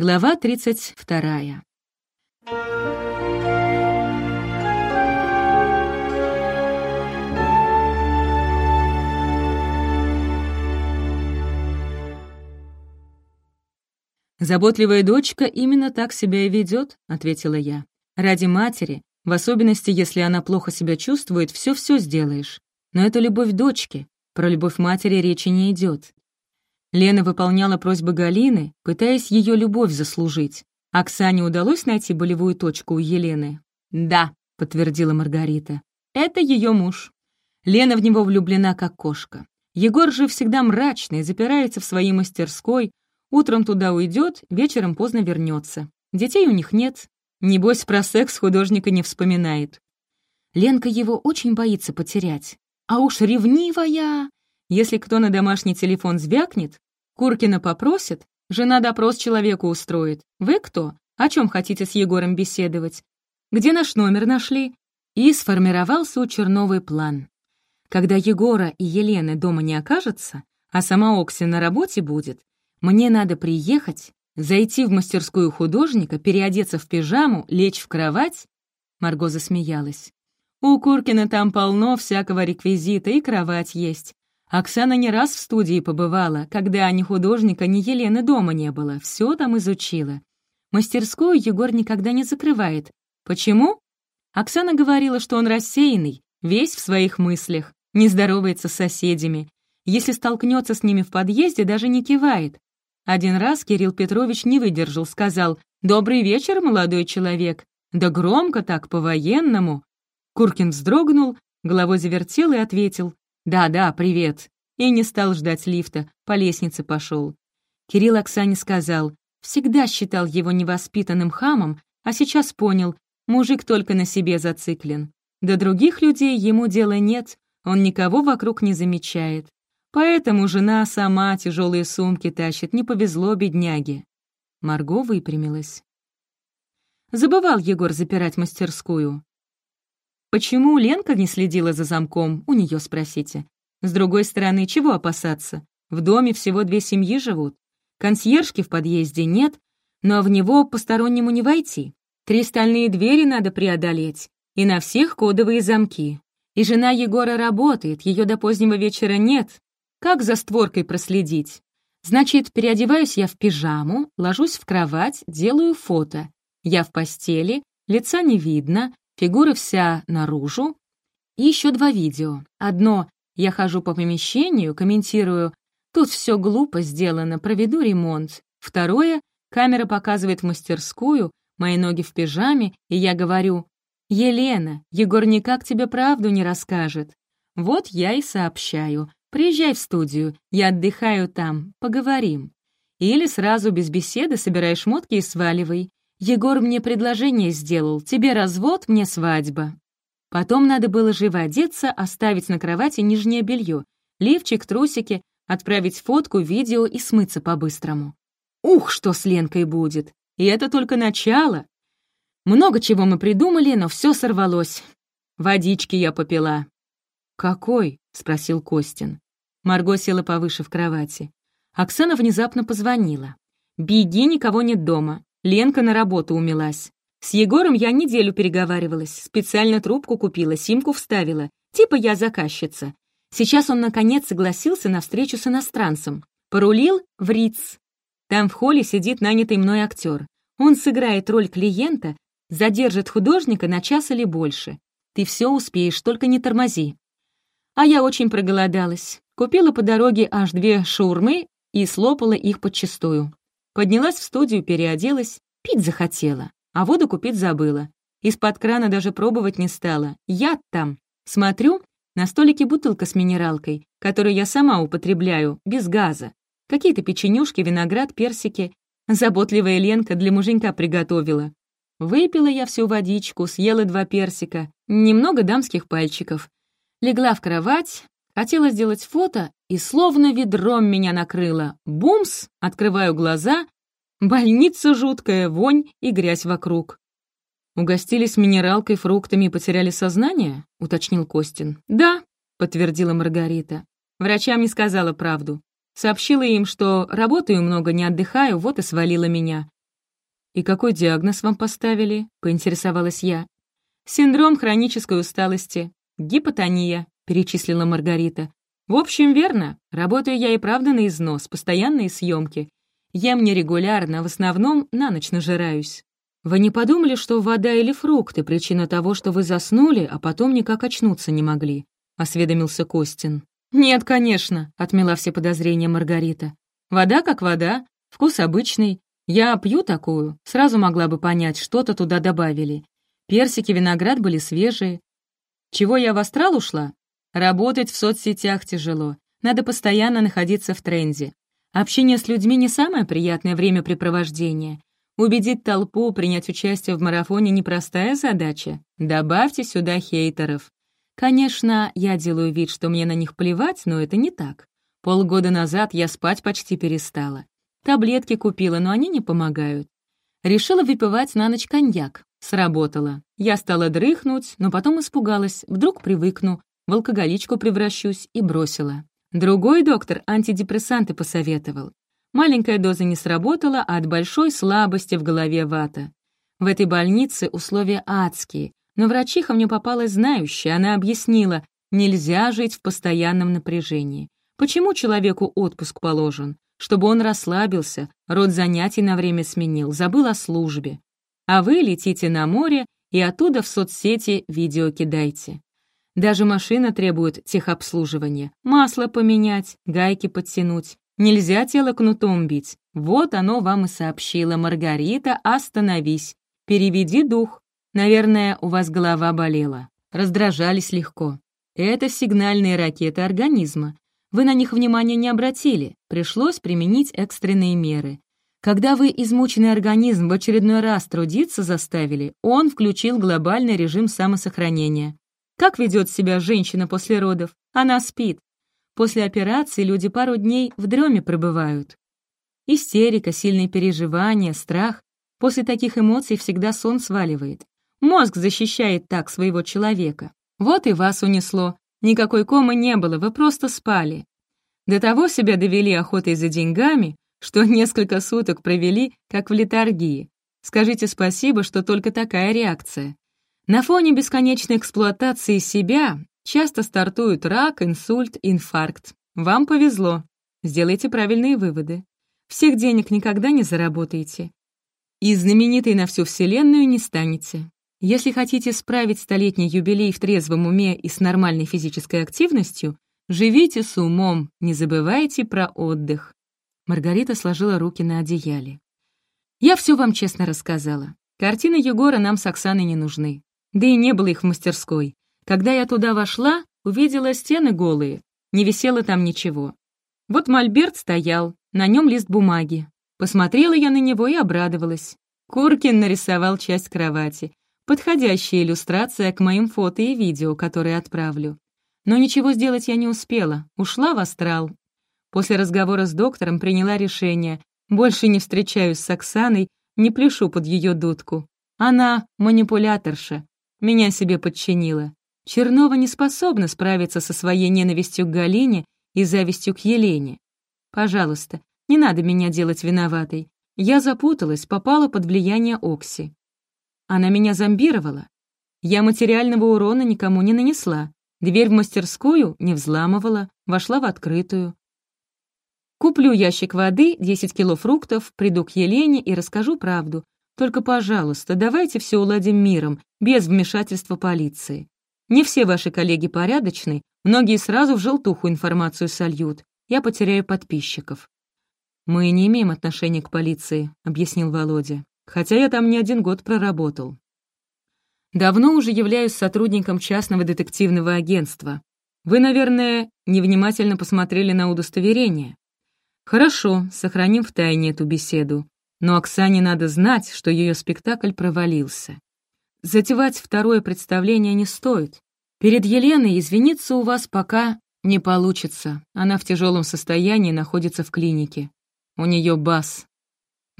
Глава 32. «Заботливая дочка именно так себя и ведет», — ответила я. «Ради матери, в особенности, если она плохо себя чувствует, все-все сделаешь. Но это любовь дочки, про любовь матери речи не идет. Лена выполняла просьбы Галины, пытаясь ее любовь заслужить. Оксане удалось найти болевую точку у Елены? «Да», — подтвердила Маргарита. «Это ее муж. Лена в него влюблена, как кошка. Егор же всегда мрачный, запирается в своей мастерской, утром туда уйдет, вечером поздно вернется. Детей у них нет. Небось, про секс художника не вспоминает. Ленка его очень боится потерять. А уж ревнивая! Если кто на домашний телефон звякнет, Куркина попросит, жена допрос человеку устроит. Вы кто? О чем хотите с Егором беседовать? Где наш номер нашли? И сформировался у Черновый план. Когда Егора и Елены дома не окажется, а сама Окси на работе будет, мне надо приехать, зайти в мастерскую художника, переодеться в пижаму, лечь в кровать. Марго засмеялась. У Куркина там полно всякого реквизита, и кровать есть. Оксана не раз в студии побывала, когда ни художника, ни Елены дома не было, все там изучила. Мастерскую Егор никогда не закрывает. Почему? Оксана говорила, что он рассеянный, весь в своих мыслях, не здоровается с соседями. Если столкнется с ними в подъезде, даже не кивает. Один раз Кирилл Петрович не выдержал, сказал «Добрый вечер, молодой человек». Да громко так, по-военному. Куркин вздрогнул, головой завертел и ответил «Да-да, привет». И не стал ждать лифта, по лестнице пошел. Кирилл Оксане сказал, всегда считал его невоспитанным хамом, а сейчас понял, мужик только на себе зациклен. До других людей ему дела нет, он никого вокруг не замечает. Поэтому жена сама тяжелые сумки тащит, не повезло бедняге. Марго выпрямилась. Забывал Егор запирать мастерскую. Почему Ленка не следила за замком, у нее спросите. С другой стороны, чего опасаться? В доме всего две семьи живут. Консьержки в подъезде нет, но в него постороннему не войти. Три стальные двери надо преодолеть, и на всех кодовые замки. И жена Егора работает, ее до позднего вечера нет. Как за створкой проследить? Значит, переодеваюсь я в пижаму, ложусь в кровать, делаю фото. Я в постели, лица не видно, фигура вся наружу. И еще два видео. Одно «Я хожу по помещению, комментирую, тут все глупо сделано, проведу ремонт». Второе камера показывает мастерскую, мои ноги в пижаме, и я говорю «Елена, Егор никак тебе правду не расскажет». Вот я и сообщаю. Приезжай в студию, я отдыхаю там, поговорим. Или сразу без беседы собирай шмотки и сваливай. Егор мне предложение сделал, тебе развод, мне свадьба. Потом надо было живо одеться, оставить на кровати нижнее белье, лифчик, трусики, отправить фотку, видео и смыться по-быстрому. Ух, что с Ленкой будет! И это только начало. Много чего мы придумали, но все сорвалось. Водички я попила. «Какой?» — спросил Костин. Марго села повыше в кровати. Оксана внезапно позвонила. «Беги, никого нет дома. Ленка на работу умилась. С Егором я неделю переговаривалась, специально трубку купила, симку вставила. Типа я заказчица. Сейчас он, наконец, согласился на встречу с иностранцем. Порулил в Риц. Там в холле сидит нанятый мной актер. Он сыграет роль клиента, задержит художника на час или больше. Ты все успеешь, только не тормози. А я очень проголодалась. Купила по дороге аж две шаурмы и слопала их подчистую. Поднялась в студию, переоделась, пить захотела, а воду купить забыла. Из-под крана даже пробовать не стала. Яд там. Смотрю, на столике бутылка с минералкой, которую я сама употребляю, без газа. Какие-то печенюшки, виноград, персики. Заботливая Ленка для муженька приготовила. Выпила я всю водичку, съела два персика, немного дамских пальчиков. Легла в кровать, хотела сделать фото, и словно ведром меня накрыло. Бумс! Открываю глаза. Больница жуткая, вонь и грязь вокруг. «Угостились минералкой, фруктами и потеряли сознание?» — уточнил Костин. «Да», — подтвердила Маргарита. Врачам не сказала правду. Сообщила им, что работаю много, не отдыхаю, вот и свалила меня. «И какой диагноз вам поставили?» — поинтересовалась я. «Синдром хронической усталости. Гипотония», — перечислила Маргарита. «В общем, верно. Работаю я и правда на износ, постоянные съемки. Ем нерегулярно, в основном на ночь нажираюсь. Вы не подумали, что вода или фрукты — причина того, что вы заснули, а потом никак очнуться не могли?» — осведомился Костин. «Нет, конечно», — отмела все подозрения Маргарита. «Вода как вода, вкус обычный, я пью такую, сразу могла бы понять, что-то туда добавили. Персики, виноград были свежие. Чего я в астрал ушла? Работать в соцсетях тяжело. Надо постоянно находиться в тренде. Общение с людьми не самое приятное времяпрепровождение. Убедить толпу принять участие в марафоне — непростая задача. Добавьте сюда хейтеров. Конечно, я делаю вид, что мне на них плевать, но это не так. Полгода назад я спать почти перестала. Таблетки купила, но они не помогают. Решила выпивать на ночь коньяк. Сработало. Я стала дрыхнуть, но потом испугалась. Вдруг привыкну, в алкоголичку превращусь и бросила. Другой доктор антидепрессанты посоветовал. Маленькая доза не сработала, а от большой слабости в голове вата. В этой больнице условия адские, но врачиха мне попалась знающая, она объяснила, нельзя жить в постоянном напряжении. Почему человеку отпуск положен? чтобы он расслабился, род занятий на время сменил, забыл о службе. А вы летите на море и оттуда в соцсети видео кидайте. Даже машина требует техобслуживания. Масло поменять, гайки подтянуть. Нельзя тело кнутом бить. Вот оно вам и сообщило. Маргарита, остановись. Переведи дух. Наверное, у вас голова болела. Раздражались легко. Это сигнальные ракеты организма. Вы на них внимания не обратили, пришлось применить экстренные меры. Когда вы измученный организм в очередной раз трудиться заставили, он включил глобальный режим самосохранения. Как ведет себя женщина после родов? Она спит. После операции люди пару дней в дреме пребывают. Истерика, сильные переживания, страх. После таких эмоций всегда сон сваливает. Мозг защищает так своего человека. Вот и вас унесло. Никакой комы не было, вы просто спали. До того себя довели охотой за деньгами, что несколько суток провели, как в литургии. Скажите спасибо, что только такая реакция. На фоне бесконечной эксплуатации себя часто стартуют рак, инсульт, инфаркт. Вам повезло. Сделайте правильные выводы. Всех денег никогда не заработаете. И знаменитой на всю Вселенную не станете. Если хотите справить столетний юбилей в трезвом уме и с нормальной физической активностью, живите с умом, не забывайте про отдых. Маргарита сложила руки на одеяле. Я все вам честно рассказала. Картины Егора нам с Оксаной не нужны. Да и не было их в мастерской. Когда я туда вошла, увидела стены голые. Не висело там ничего. Вот мольберт стоял, на нем лист бумаги. Посмотрела я на него и обрадовалась. Куркин нарисовал часть кровати. Подходящая иллюстрация к моим фото и видео, которые отправлю. Но ничего сделать я не успела, ушла в астрал. После разговора с доктором приняла решение. Больше не встречаюсь с Оксаной, не пляшу под ее дудку. Она манипуляторша, меня себе подчинила. Чернова не способна справиться со своей ненавистью к Галине и завистью к Елене. Пожалуйста, не надо меня делать виноватой. Я запуталась, попала под влияние Окси. Она меня зомбировала. Я материального урона никому не нанесла. Дверь в мастерскую не взламывала, вошла в открытую. Куплю ящик воды, 10 кило фруктов, приду к Елене и расскажу правду. Только, пожалуйста, давайте все уладим миром, без вмешательства полиции. Не все ваши коллеги порядочны, многие сразу в желтуху информацию сольют. Я потеряю подписчиков. «Мы не имеем отношения к полиции», — объяснил Володя хотя я там не один год проработал. Давно уже являюсь сотрудником частного детективного агентства. Вы, наверное, невнимательно посмотрели на удостоверение. Хорошо, сохраним в тайне эту беседу. Но Оксане надо знать, что ее спектакль провалился. Затевать второе представление не стоит. Перед Еленой извиниться у вас пока не получится. Она в тяжелом состоянии находится в клинике. У нее бас,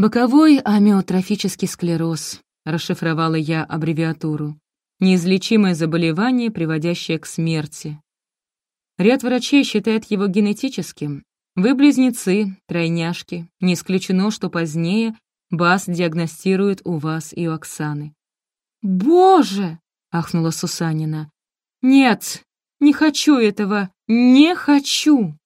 «Боковой амиотрофический склероз», — расшифровала я аббревиатуру. «Неизлечимое заболевание, приводящее к смерти». Ряд врачей считает его генетическим. Вы близнецы, тройняшки. Не исключено, что позднее Бас диагностирует у вас и у Оксаны. «Боже!» — ахнула Сусанина. «Нет, не хочу этого, не хочу!»